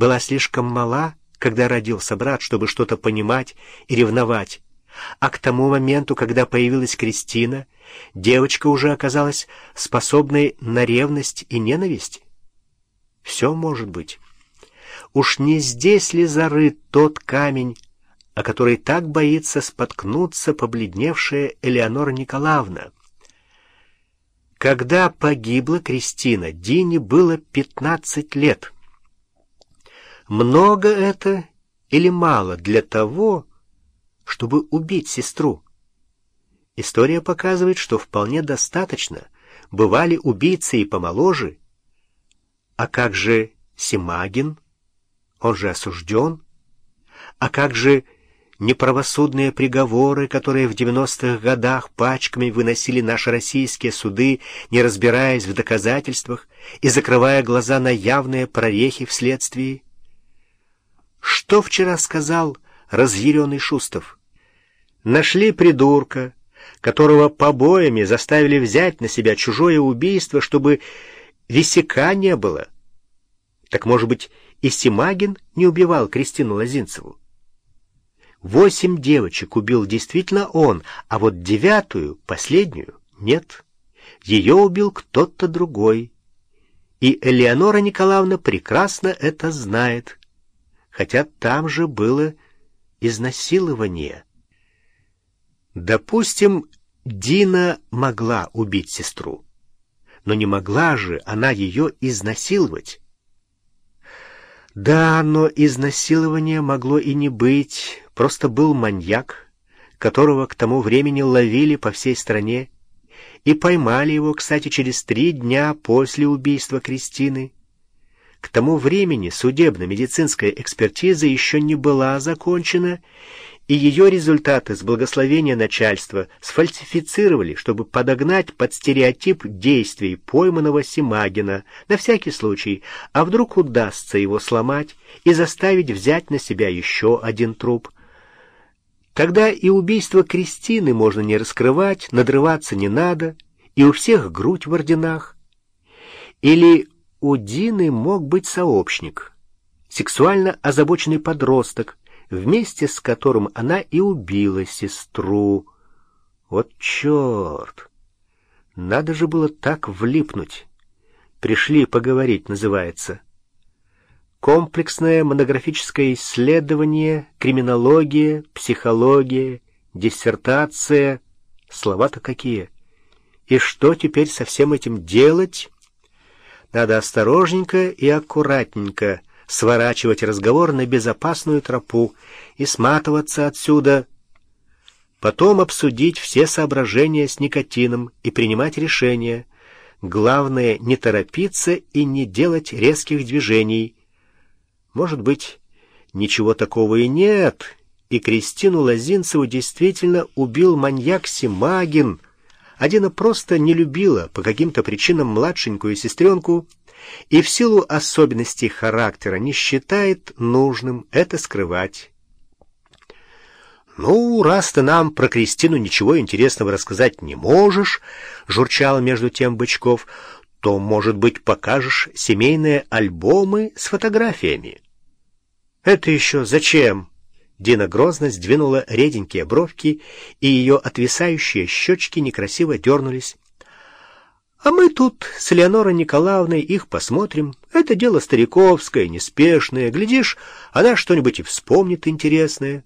была слишком мала, когда родился брат, чтобы что-то понимать и ревновать. А к тому моменту, когда появилась Кристина, девочка уже оказалась способной на ревность и ненависть. Все может быть. Уж не здесь ли зарыт тот камень, о который так боится споткнуться побледневшая Элеонора Николаевна? Когда погибла Кристина, Дине было пятнадцать лет. Много это или мало для того, чтобы убить сестру? История показывает, что вполне достаточно. Бывали убийцы и помоложе. А как же Симагин? Он же осужден. А как же неправосудные приговоры, которые в 90-х годах пачками выносили наши российские суды, не разбираясь в доказательствах и закрывая глаза на явные прорехи в следствии? Что вчера сказал разъяренный Шустов? Нашли придурка, которого побоями заставили взять на себя чужое убийство, чтобы висяка не было. Так, может быть, и Симагин не убивал Кристину Лозинцеву? Восемь девочек убил действительно он, а вот девятую, последнюю, нет. Ее убил кто-то другой. И Элеонора Николаевна прекрасно это знает, хотя там же было изнасилование. Допустим, Дина могла убить сестру, но не могла же она ее изнасиловать. Да, но изнасилование могло и не быть, просто был маньяк, которого к тому времени ловили по всей стране, и поймали его, кстати, через три дня после убийства Кристины. К тому времени судебно-медицинская экспертиза еще не была закончена, и ее результаты с благословения начальства сфальсифицировали, чтобы подогнать под стереотип действий пойманного Симагина на всякий случай, а вдруг удастся его сломать и заставить взять на себя еще один труп. Тогда и убийство Кристины можно не раскрывать, надрываться не надо, и у всех грудь в орденах. Или у Дины мог быть сообщник, сексуально озабоченный подросток, вместе с которым она и убила сестру. Вот черт! Надо же было так влипнуть. Пришли поговорить, называется. Комплексное монографическое исследование, криминология, психология, диссертация. Слова-то какие! И что теперь со всем этим делать? Надо осторожненько и аккуратненько сворачивать разговор на безопасную тропу и сматываться отсюда. Потом обсудить все соображения с никотином и принимать решения. Главное — не торопиться и не делать резких движений. Может быть, ничего такого и нет, и Кристину Лозинцеву действительно убил маньяк Симагин. Адина просто не любила по каким-то причинам младшенькую сестренку — и в силу особенностей характера не считает нужным это скрывать. «Ну, раз ты нам про Кристину ничего интересного рассказать не можешь», — журчал между тем Бычков, «то, может быть, покажешь семейные альбомы с фотографиями». «Это еще зачем?» Дина грозно сдвинула реденькие бровки, и ее отвисающие щечки некрасиво дернулись. А мы тут с Леонорой Николаевной их посмотрим. Это дело стариковское, неспешное. Глядишь, она что-нибудь и вспомнит интересное.